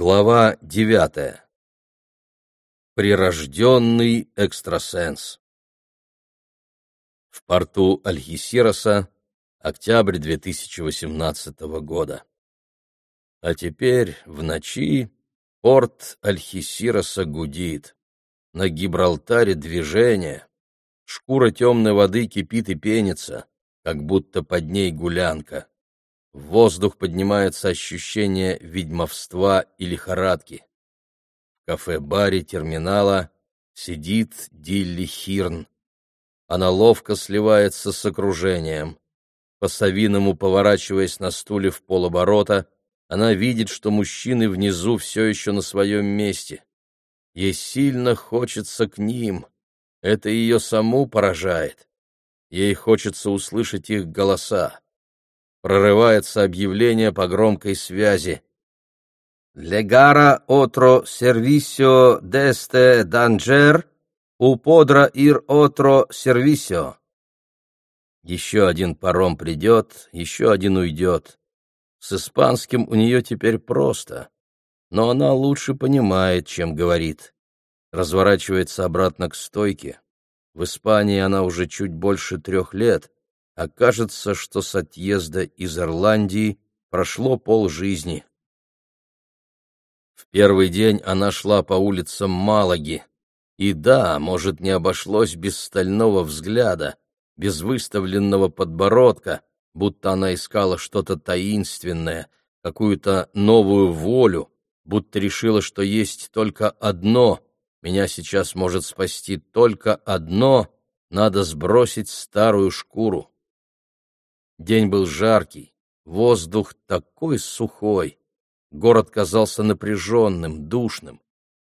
Глава девятая. Прирожденный экстрасенс. В порту Альгисироса, октябрь 2018 года. А теперь в ночи порт Альхисироса гудит. На Гибралтаре движение. Шкура темной воды кипит и пенится, как будто под ней гулянка. В воздух поднимается ощущение ведьмовства и лихорадки. В кафе-баре терминала сидит Дилли Хирн. Она ловко сливается с окружением. По-совиному поворачиваясь на стуле в полоборота, она видит, что мужчины внизу все еще на своем месте. Ей сильно хочется к ним. Это ее саму поражает. Ей хочется услышать их голоса прорывается объявление по громкой связи. «Легара отро сервисио десте данжер, у подра ир отро сервисио». Еще один паром придет, еще один уйдет. С испанским у нее теперь просто, но она лучше понимает, чем говорит. Разворачивается обратно к стойке. В Испании она уже чуть больше трех лет — окажется, что с отъезда из Ирландии прошло полжизни. В первый день она шла по улицам Малаги, и да, может, не обошлось без стального взгляда, без выставленного подбородка, будто она искала что-то таинственное, какую-то новую волю, будто решила, что есть только одно, меня сейчас может спасти только одно, надо сбросить старую шкуру. День был жаркий, воздух такой сухой. Город казался напряженным, душным.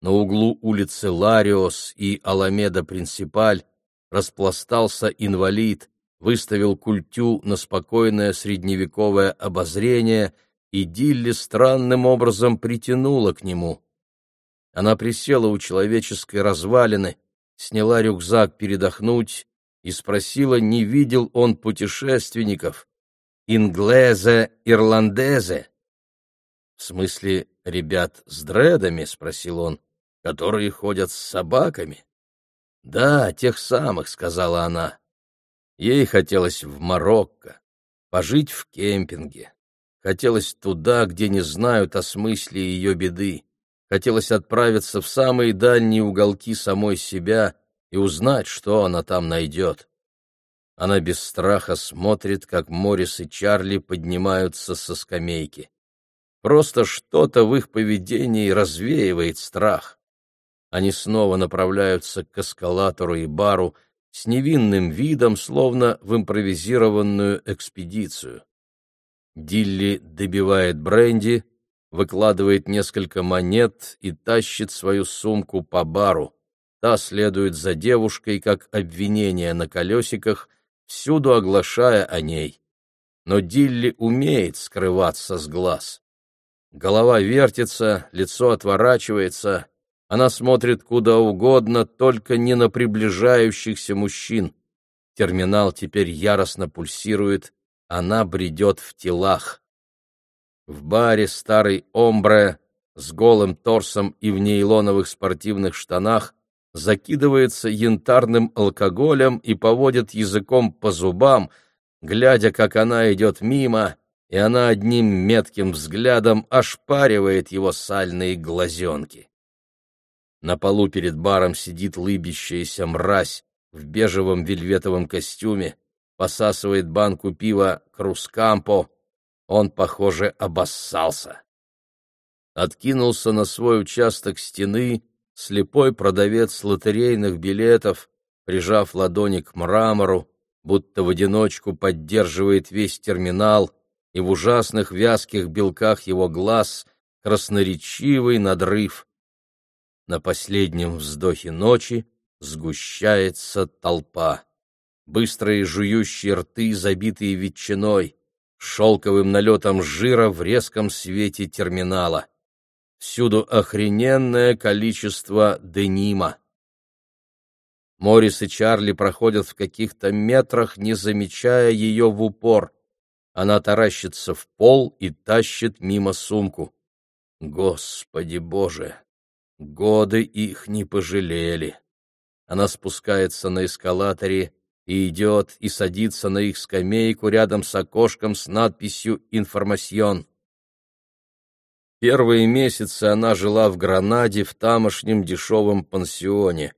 На углу улицы Лариос и Аламеда Принципаль распластался инвалид, выставил культю на спокойное средневековое обозрение, и Дилли странным образом притянула к нему. Она присела у человеческой развалины, сняла рюкзак передохнуть и спросила, не видел он путешественников, инглезе, ирландезе. В смысле, ребят с дредами, спросил он, которые ходят с собаками? Да, тех самых, сказала она. Ей хотелось в Марокко, пожить в кемпинге. Хотелось туда, где не знают о смысле ее беды. Хотелось отправиться в самые дальние уголки самой себя — и узнать, что она там найдет. Она без страха смотрит, как Морис и Чарли поднимаются со скамейки. Просто что-то в их поведении развеивает страх. Они снова направляются к эскалатору и бару с невинным видом, словно в импровизированную экспедицию. Дилли добивает бренди, выкладывает несколько монет и тащит свою сумку по бару. Та следует за девушкой, как обвинение на колесиках, всюду оглашая о ней. Но Дилли умеет скрываться с глаз. Голова вертится, лицо отворачивается, она смотрит куда угодно, только не на приближающихся мужчин. Терминал теперь яростно пульсирует, она бредет в телах. В баре старый омбре с голым торсом и в нейлоновых спортивных штанах закидывается янтарным алкоголем и поводит языком по зубам, глядя, как она идет мимо, и она одним метким взглядом ошпаривает его сальные глазенки. На полу перед баром сидит лыбящаяся мразь в бежевом вельветовом костюме, посасывает банку пива Крускампо. Он, похоже, обоссался. Откинулся на свой участок стены слепой продавец лотерейных билетов, прижав ладони к мрамору, будто в одиночку поддерживает весь терминал, и в ужасных вязких белках его глаз красноречивый надрыв. На последнем вздохе ночи сгущается толпа. Быстрые жующие рты, забитые ветчиной, шелковым налетом жира в резком свете терминала. Всюду охрененное количество денима. Морис и Чарли проходят в каких-то метрах, не замечая ее в упор. Она таращится в пол и тащит мимо сумку. Господи Боже! Годы их не пожалели. Она спускается на эскалаторе и идет и садится на их скамейку рядом с окошком с надписью «Информасьон». Первые месяцы она жила в Гранаде в тамошнем дешевом пансионе.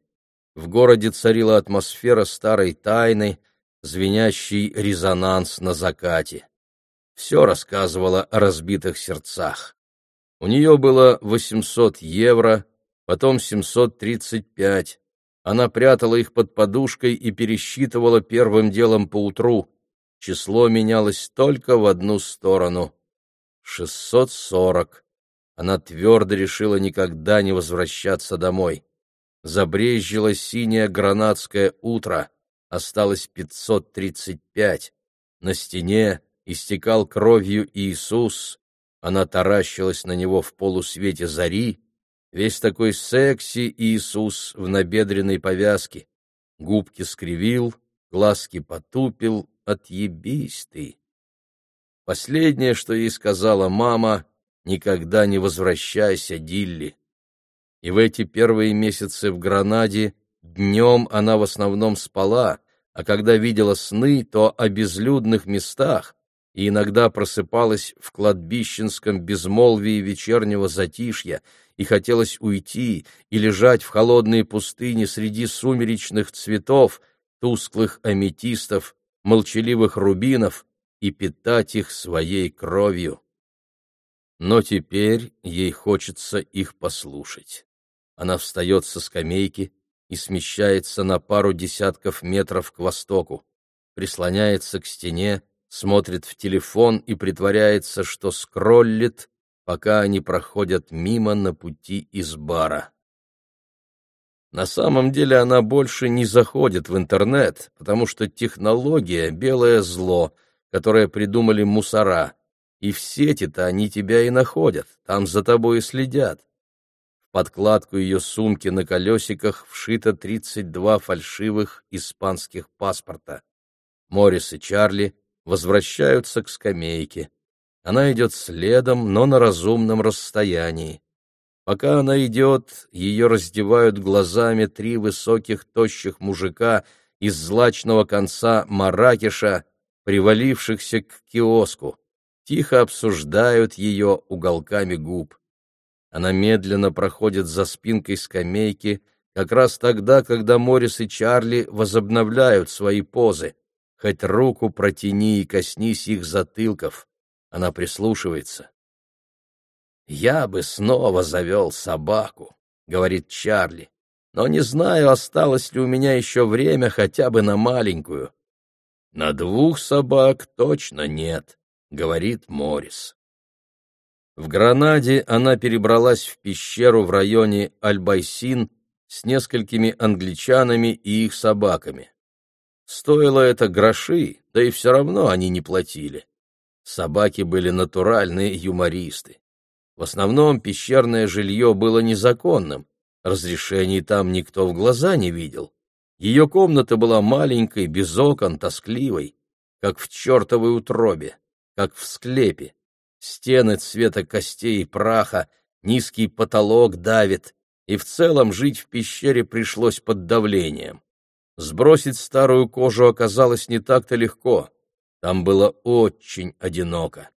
В городе царила атмосфера старой тайны, звенящий резонанс на закате. Все рассказывало о разбитых сердцах. У нее было 800 евро, потом 735. Она прятала их под подушкой и пересчитывала первым делом по утру. Число менялось только в одну сторону. 640. Она твердо решила никогда не возвращаться домой. Забрезжило синее гранатское утро, осталось 535. На стене истекал кровью Иисус. Она таращилась на него в полусвете зари, весь такой секси Иисус в набедренной повязке. Губки скривил, глазки потупил, отъебись ты. Последнее, что ей сказала мама, никогда не возвращайся, Дилли. И в эти первые месяцы в Гранаде днем она в основном спала, а когда видела сны, то о безлюдных местах, и иногда просыпалась в кладбищенском безмолвии вечернего затишья, и хотелось уйти и лежать в холодной пустыне среди сумеречных цветов, тусклых аметистов, молчаливых рубинов и питать их своей кровью но теперь ей хочется их послушать. Она встает со скамейки и смещается на пару десятков метров к востоку, прислоняется к стене, смотрит в телефон и притворяется, что скроллит, пока они проходят мимо на пути из бара. На самом деле она больше не заходит в интернет, потому что технология — белое зло, которое придумали мусора — и в сети-то они тебя и находят, там за тобой и следят. В подкладку ее сумки на колесиках вшито 32 фальшивых испанских паспорта. Морис и Чарли возвращаются к скамейке. Она идет следом, но на разумном расстоянии. Пока она идет, ее раздевают глазами три высоких тощих мужика из злачного конца Маракеша, привалившихся к киоску тихо обсуждают ее уголками губ. Она медленно проходит за спинкой скамейки, как раз тогда, когда Морис и Чарли возобновляют свои позы. Хоть руку протяни и коснись их затылков. Она прислушивается. «Я бы снова завел собаку», — говорит Чарли, «но не знаю, осталось ли у меня еще время хотя бы на маленькую». «На двух собак точно нет», — говорит Морис. В Гранаде она перебралась в пещеру в районе Альбайсин с несколькими англичанами и их собаками. Стоило это гроши, да и все равно они не платили. Собаки были натуральные юмористы. В основном пещерное жилье было незаконным, разрешений там никто в глаза не видел. Ее комната была маленькой, без окон, тоскливой, как в чертовой утробе как в склепе. Стены цвета костей и праха, низкий потолок давит, и в целом жить в пещере пришлось под давлением. Сбросить старую кожу оказалось не так-то легко. Там было очень одиноко.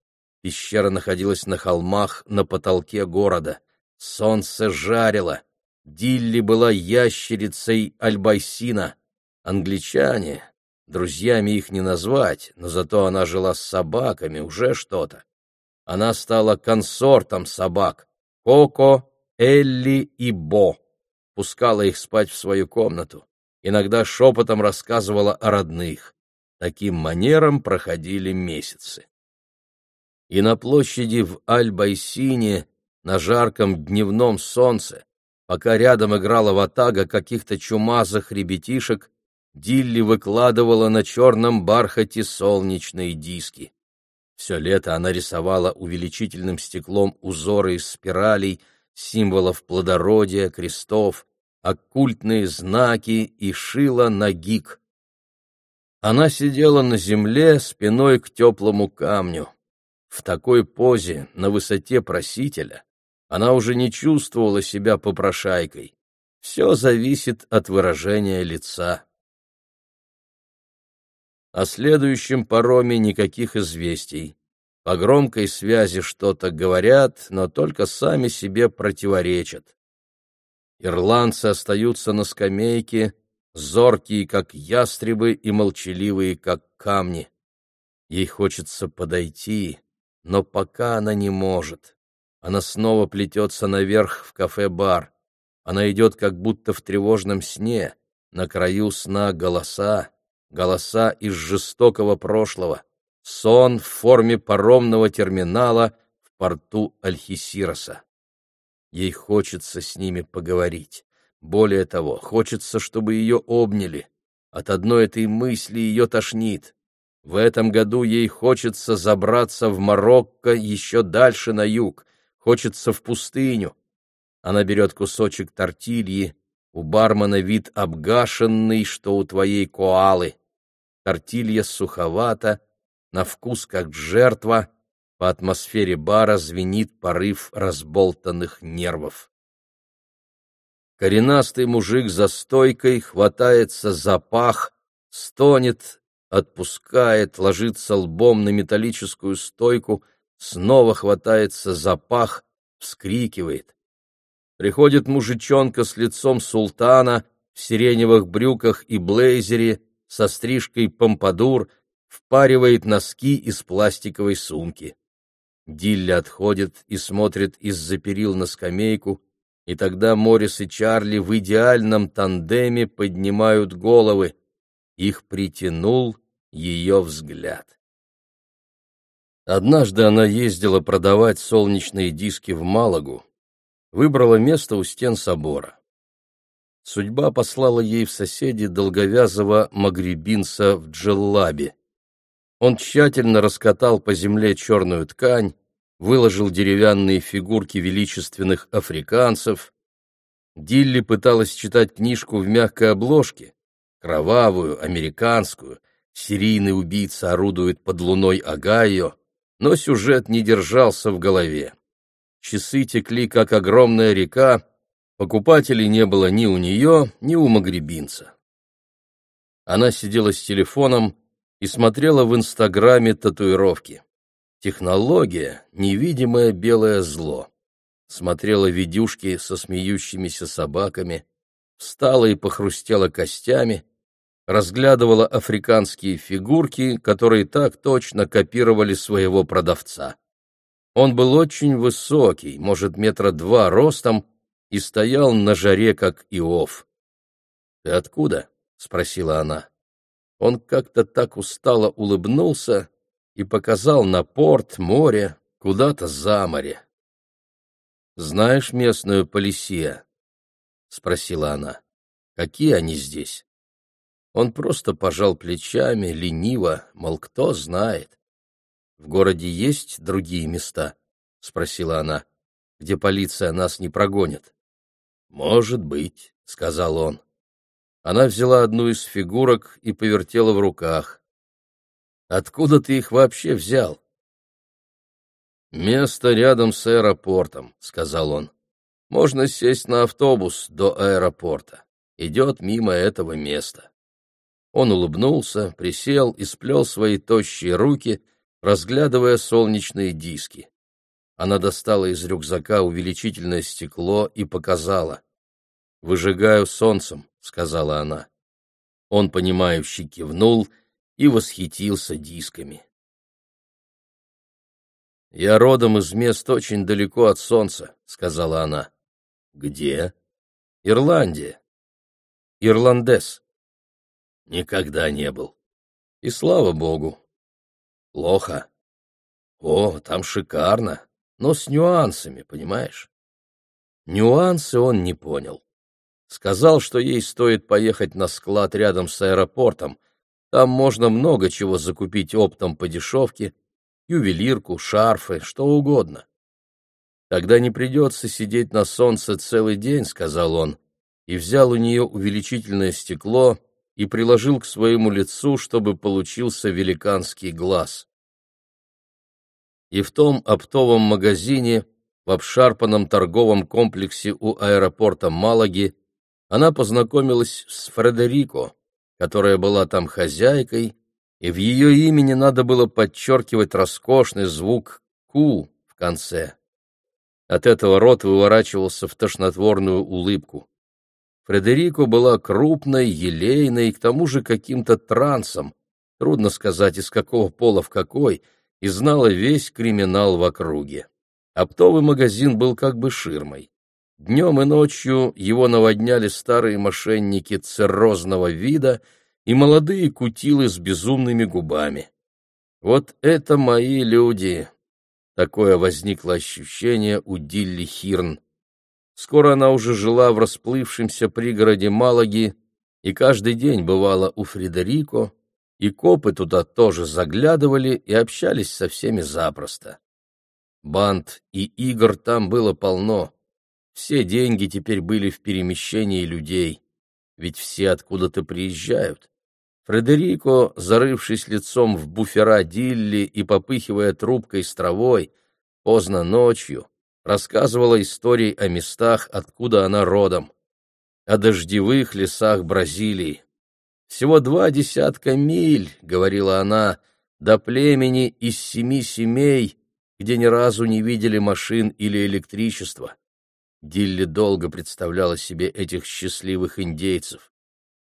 Пещера находилась на холмах на потолке города. Солнце жарило. Дилли была ящерицей Альбайсина. Англичане, Друзьями их не назвать, но зато она жила с собаками, уже что-то. Она стала консортом собак. Коко, Элли и Бо. Пускала их спать в свою комнату. Иногда шепотом рассказывала о родных. Таким манером проходили месяцы. И на площади в Аль-Байсине, на жарком дневном солнце, пока рядом играла ватага каких-то чумазых ребятишек, Дилли выкладывала на черном бархате солнечные диски. Все лето она рисовала увеличительным стеклом узоры из спиралей, символов плодородия, крестов, оккультные знаки и шила на гик. Она сидела на земле спиной к теплому камню. В такой позе, на высоте просителя, Она уже не чувствовала себя попрошайкой. Все зависит от выражения лица. О следующем пароме никаких известий. По громкой связи что-то говорят, но только сами себе противоречат. Ирландцы остаются на скамейке, зоркие, как ястребы, и молчаливые, как камни. Ей хочется подойти, но пока она не может. Она снова плетется наверх в кафе-бар. Она идет как будто в тревожном сне, на краю сна голоса, голоса из жестокого прошлого, сон в форме паромного терминала в порту Альхисироса. Ей хочется с ними поговорить. Более того, хочется, чтобы ее обняли. От одной этой мысли ее тошнит. В этом году ей хочется забраться в Марокко еще дальше на юг, хочется в пустыню. Она берет кусочек тортильи, у бармена вид обгашенный, что у твоей коалы. Тортилья суховата, на вкус как жертва, по атмосфере бара звенит порыв разболтанных нервов. Коренастый мужик за стойкой хватается за пах, стонет, отпускает, ложится лбом на металлическую стойку, снова хватается за пах, вскрикивает. Приходит мужичонка с лицом султана в сиреневых брюках и блейзере, со стрижкой помпадур, впаривает носки из пластиковой сумки. Дилли отходит и смотрит из-за перил на скамейку, и тогда Морис и Чарли в идеальном тандеме поднимают головы. Их притянул ее взгляд. Однажды она ездила продавать солнечные диски в Малагу, выбрала место у стен собора. Судьба послала ей в соседи долговязого магребинца в Джеллабе. Он тщательно раскатал по земле черную ткань, выложил деревянные фигурки величественных африканцев. Дилли пыталась читать книжку в мягкой обложке, кровавую, американскую, серийный убийца орудует под луной Огайо, но сюжет не держался в голове. Часы текли, как огромная река, покупателей не было ни у нее, ни у магребинца. Она сидела с телефоном и смотрела в Инстаграме татуировки. Технология — невидимое белое зло. Смотрела видюшки со смеющимися собаками, встала и похрустела костями, разглядывала африканские фигурки, которые так точно копировали своего продавца. Он был очень высокий, может, метра два ростом, и стоял на жаре, как Иов. — Ты откуда? — спросила она. Он как-то так устало улыбнулся и показал на порт, море, куда-то за море. — Знаешь местную Полисия? — спросила она. — Какие они здесь? Он просто пожал плечами, лениво, мол, кто знает. В городе есть другие места? — спросила она, — где полиция нас не прогонит. — Может быть, — сказал он. Она взяла одну из фигурок и повертела в руках. — Откуда ты их вообще взял? — Место рядом с аэропортом, — сказал он. — Можно сесть на автобус до аэропорта. Идет мимо этого места. Он улыбнулся, присел и сплел свои тощие руки, разглядывая солнечные диски. Она достала из рюкзака увеличительное стекло и показала. «Выжигаю солнцем», — сказала она. Он, понимающе кивнул и восхитился дисками. «Я родом из мест очень далеко от солнца», — сказала она. «Где?» «Ирландия». «Ирландес». «Никогда не был». «И слава богу». «Плохо». «О, там шикарно, но с нюансами, понимаешь?» Нюансы он не понял. Сказал, что ей стоит поехать на склад рядом с аэропортом. Там можно много чего закупить оптом по дешевке, ювелирку, шарфы, что угодно. Тогда не придется сидеть на солнце целый день, — сказал он, и взял у нее увеличительное стекло и приложил к своему лицу, чтобы получился великанский глаз. И в том оптовом магазине в обшарпанном торговом комплексе у аэропорта Малаги, она познакомилась с Фредерико, которая была там хозяйкой, и в ее имени надо было подчеркивать роскошный звук «ку» в конце. От этого рот выворачивался в тошнотворную улыбку. Фредерико была крупной, елейной к тому же каким-то трансом, трудно сказать, из какого пола в какой, и знала весь криминал в округе. Оптовый магазин был как бы ширмой. Днем и ночью его наводняли старые мошенники циррозного вида и молодые кутилы с безумными губами. Вот это мои люди, Такое возникло ощущение у Дилли Хирн. Скоро она уже жила в расплывшемся пригороде Малаги и каждый день бывала у Фредерико, и копы туда тоже заглядывали и общались со всеми запросто. Банд и игр там было полно. Все деньги теперь были в перемещении людей, ведь все откуда-то приезжают. Фредерико, зарывшись лицом в буфера Дилли и попыхивая трубкой с травой, поздно ночью рассказывала истории о местах, откуда она родом, о дождевых лесах Бразилии. «Всего два десятка миль», — говорила она, — «до племени из семи семей, где ни разу не видели машин или электричества». Дилли долго представляла себе этих счастливых индейцев.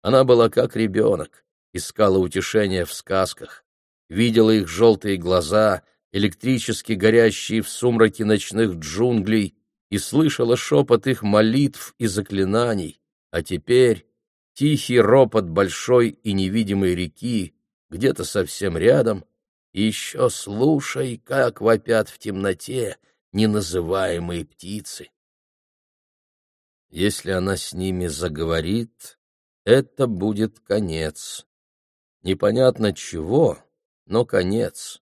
Она была как ребенок искала утешения в сказках, видела их желтые глаза, электрически горящие в сумраке ночных джунглей, и слышала шепот их молитв и заклинаний, а теперь тихий ропот большой и невидимой реки где-то совсем рядом, и еще слушай, как вопят в темноте неназываемые птицы. Если она с ними заговорит, это будет конец. Непонятно чего, но конец.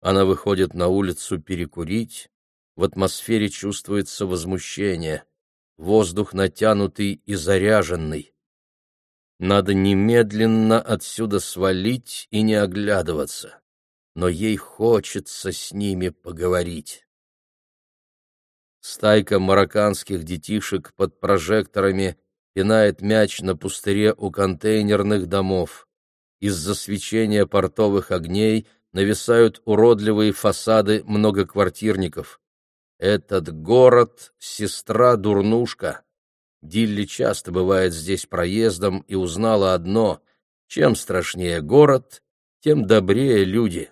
Она выходит на улицу перекурить, в атмосфере чувствуется возмущение, воздух натянутый и заряженный. Надо немедленно отсюда свалить и не оглядываться, но ей хочется с ними поговорить. Стайка марокканских детишек под прожекторами пинает мяч на пустыре у контейнерных домов. Из-за свечения портовых огней нависают уродливые фасады многоквартирников. Этот город — сестра-дурнушка. Дилли часто бывает здесь проездом и узнала одно — чем страшнее город, тем добрее люди.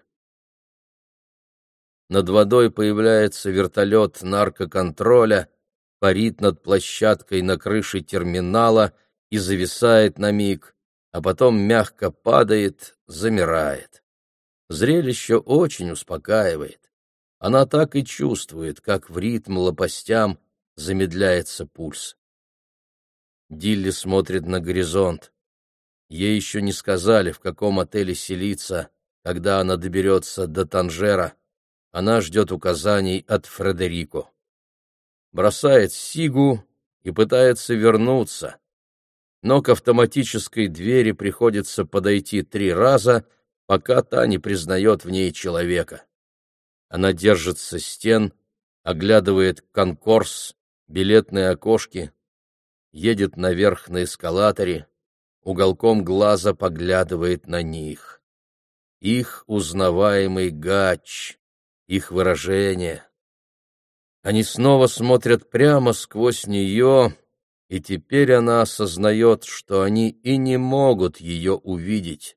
Над водой появляется вертолет наркоконтроля — парит над площадкой на крыше терминала и зависает на миг, а потом мягко падает, замирает. Зрелище очень успокаивает. Она так и чувствует, как в ритм лопастям замедляется пульс. Дилли смотрит на горизонт. Ей еще не сказали, в каком отеле селиться, когда она доберется до Танжера. Она ждет указаний от Фредерико бросает сигу и пытается вернуться, но к автоматической двери приходится подойти три раза, пока та не признает в ней человека. Она держится стен, оглядывает конкорс, билетные окошки, едет наверх на эскалаторе, уголком глаза поглядывает на них. Их узнаваемый гач, их выражение, они снова смотрят прямо сквозь нее, и теперь она осознает, что они и не могут ее увидеть.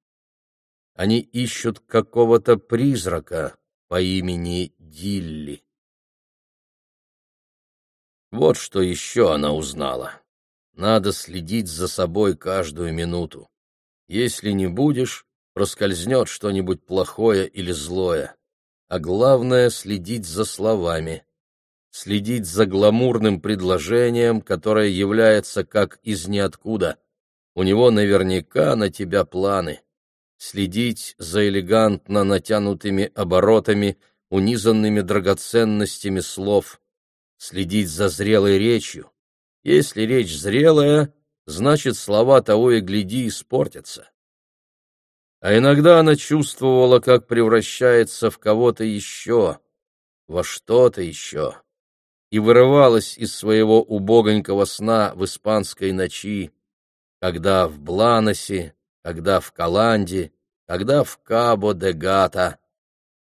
Они ищут какого-то призрака по имени Дилли. Вот что еще она узнала. Надо следить за собой каждую минуту. Если не будешь, проскользнет что-нибудь плохое или злое. А главное — следить за словами следить за гламурным предложением, которое является как из ниоткуда. У него наверняка на тебя планы. Следить за элегантно натянутыми оборотами, унизанными драгоценностями слов. Следить за зрелой речью. Если речь зрелая, значит, слова того и гляди испортятся. А иногда она чувствовала, как превращается в кого-то еще — во что-то еще и вырывалась из своего убогонького сна в испанской ночи, когда в Бланосе, когда в Каланде, когда в Кабо-де-Гата,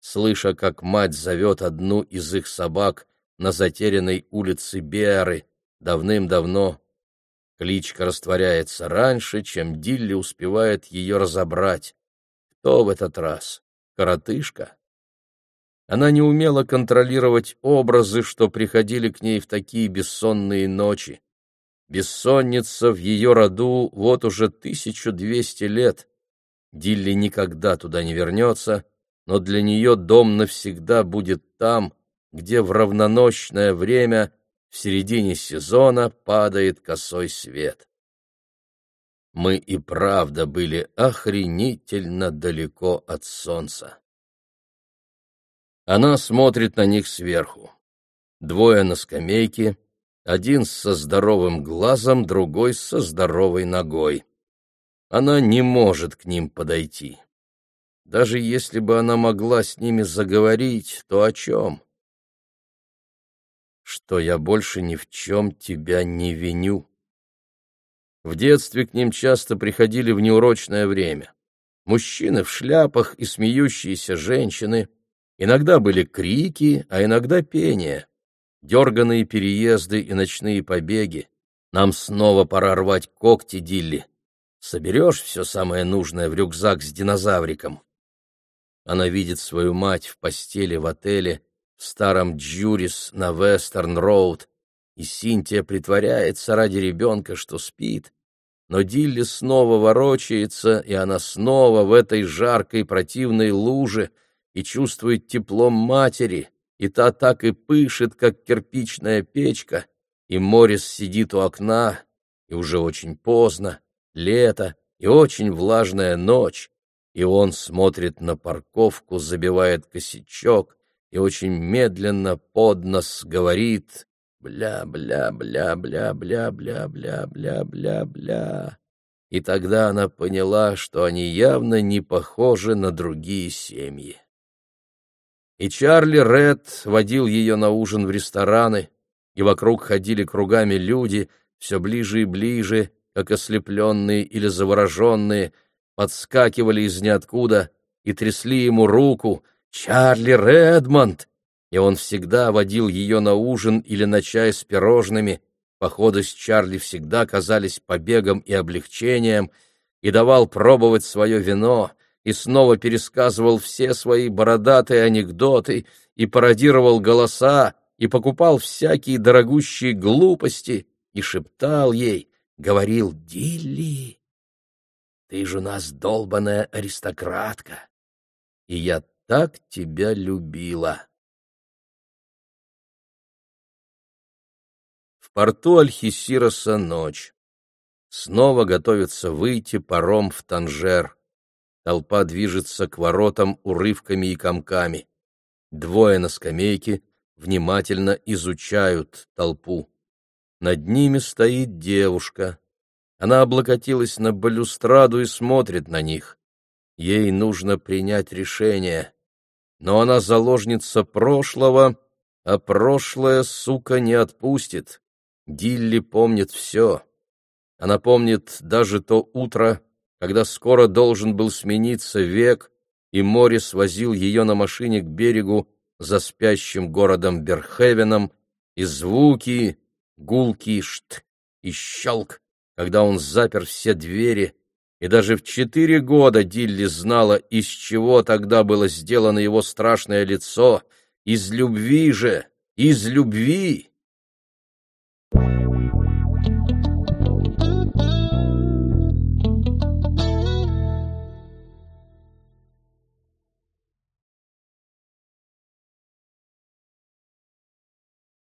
слыша, как мать зовет одну из их собак на затерянной улице Беры давным-давно. Кличка растворяется раньше, чем Дилли успевает ее разобрать. Кто в этот раз? Коротышка? Она не умела контролировать образы, что приходили к ней в такие бессонные ночи. Бессонница в ее роду вот уже 1200 лет. Дилли никогда туда не вернется, но для нее дом навсегда будет там, где в равноночное время в середине сезона падает косой свет. Мы и правда были охренительно далеко от солнца. Она смотрит на них сверху. Двое на скамейке, один со здоровым глазом, другой со здоровой ногой. Она не может к ним подойти. Даже если бы она могла с ними заговорить, то о чем? Что я больше ни в чем тебя не виню. В детстве к ним часто приходили в неурочное время. Мужчины в шляпах и смеющиеся женщины — Иногда были крики, а иногда пение, дерганные переезды и ночные побеги. Нам снова пора рвать когти, Дилли. Соберешь все самое нужное в рюкзак с динозавриком. Она видит свою мать в постели в отеле в старом Джурис на Вестерн-Роуд, и Синтия притворяется ради ребенка, что спит, но Дилли снова ворочается, и она снова в этой жаркой противной луже — и чувствует тепло матери, и та так и пышет, как кирпичная печка, и Морис сидит у окна, и уже очень поздно, лето и очень влажная ночь, и он смотрит на парковку, забивает косячок и очень медленно под нос говорит «бля-бля-бля-бля-бля-бля-бля-бля-бля». И тогда она поняла, что они явно не похожи на другие семьи и Чарли Ред водил ее на ужин в рестораны, и вокруг ходили кругами люди, все ближе и ближе, как ослепленные или завороженные, подскакивали из ниоткуда и трясли ему руку «Чарли Редмонд!» И он всегда водил ее на ужин или на чай с пирожными, походы с Чарли всегда казались побегом и облегчением, и давал пробовать свое вино, и снова пересказывал все свои бородатые анекдоты и пародировал голоса и покупал всякие дорогущие глупости и шептал ей, говорил «Дилли, ты же у нас долбаная аристократка, и я так тебя любила». В порту Альхисироса ночь. Снова готовится выйти паром в Танжер. Толпа движется к воротам урывками и комками. Двое на скамейке внимательно изучают толпу. Над ними стоит девушка. Она облокотилась на балюстраду и смотрит на них. Ей нужно принять решение. Но она заложница прошлого, а прошлое, сука, не отпустит. Дилли помнит все. Она помнит даже то утро, когда скоро должен был смениться век, и Морис возил ее на машине к берегу за спящим городом Берхевеном, и звуки, гулкий шт и щелк, когда он запер все двери, и даже в четыре года Дилли знала, из чего тогда было сделано его страшное лицо, из любви же, из любви.